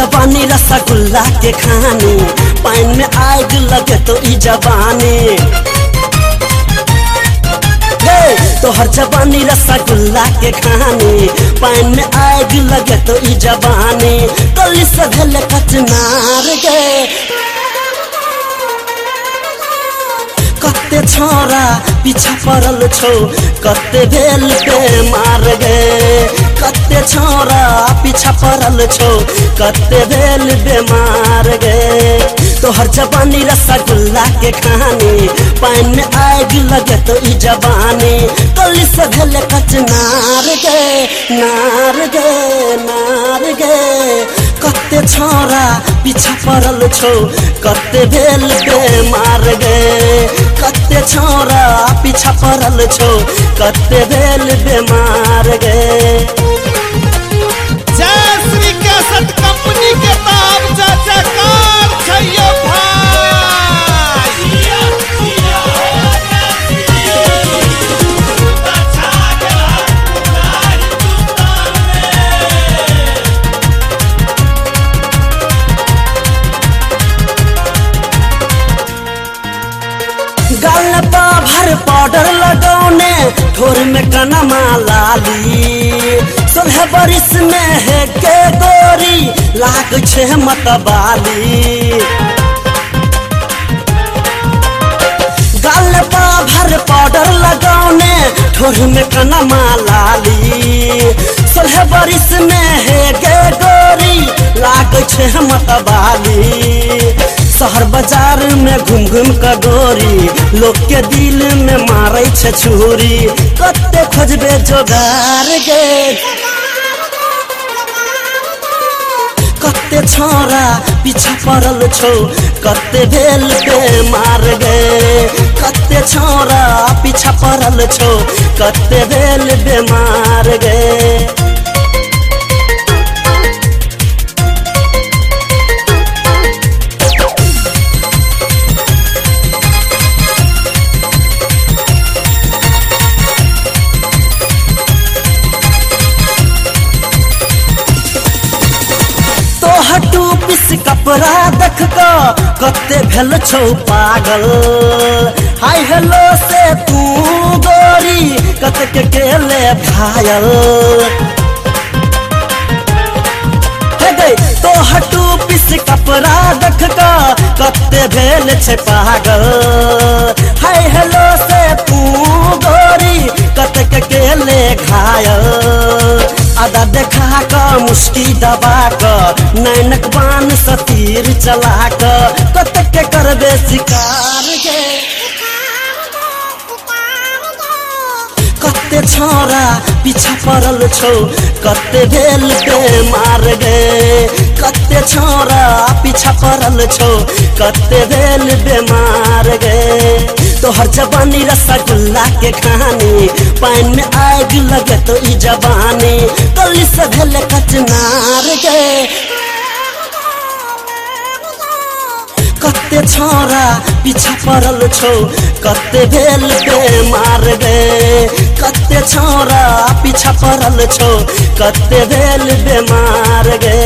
जवानी रसगुल्ला के खानी, पाइन में आग लगे तो ई जवानी। तोहर जवानी रसगुल्ला के खानी, पाइन में आग लगे तो ई जवानी। कली सधल कचनार गे। कते छोरा, पीछा पड़ल छौ कते भेल पे मार गे। पीछा पड़ल छौ। कते भेल बेमार गे। तोहर जवानी रसगुल्ला के खानी। पाइन में आग लगे तो जवानी। कली से भेल कचनार गे, नार गे नार गे। कते छोरा पीछा पड़ल छौ। कते भेल बेमार गे। कते छोरा पीछा पड़ल छौ। कते भेल बेमार गे। भर पाउडर लगौने ठोर में कनमा लाली। सोलह बरिस में है के गोरी लाग छे मतबाली गाल भर पाउडर लगौने ठोर में कनमा लाली। सोलह बरिस में है के गोरी लाग छे मतबाली शहर बाज़ार में घूम घूम के गोरी लोग के दिल में मारे छे छुरी। कते खोजबे जोगार गे। कते छोरा पीछा पड़ल छौ कते भेल पे मार गे। कते छोरा पीछा पड़ल छौ कते भेल बेमार गे। देख क कते भेल छौ पागल। हाय हेलो से तू गोरी कते के केले घायल तो हटू पिस कपड़ा देख क कते भेल छै पागल। हाय हेलो से तू गोरी कते के केले घायल आधा देखा क मुस्की दबा क नैनक बान से तीर चला कते के करबे शिकार गे। कते छोरा पीछा पड़ल छौ, कते भेल पे मार गे। कते छोरा पीछा पड़ल छौ, कते भेल बेमार गे। तोहर जवानी रसगुल्ला के कहानी, पाइन में आग लगे तो ई जवानी कली भेल कचनार गे। कते छोरा पीछा पड़ल छौ कते भेल पे मार गे कते छोरा पीछा पड़ल छौ कते भेल बेमार गे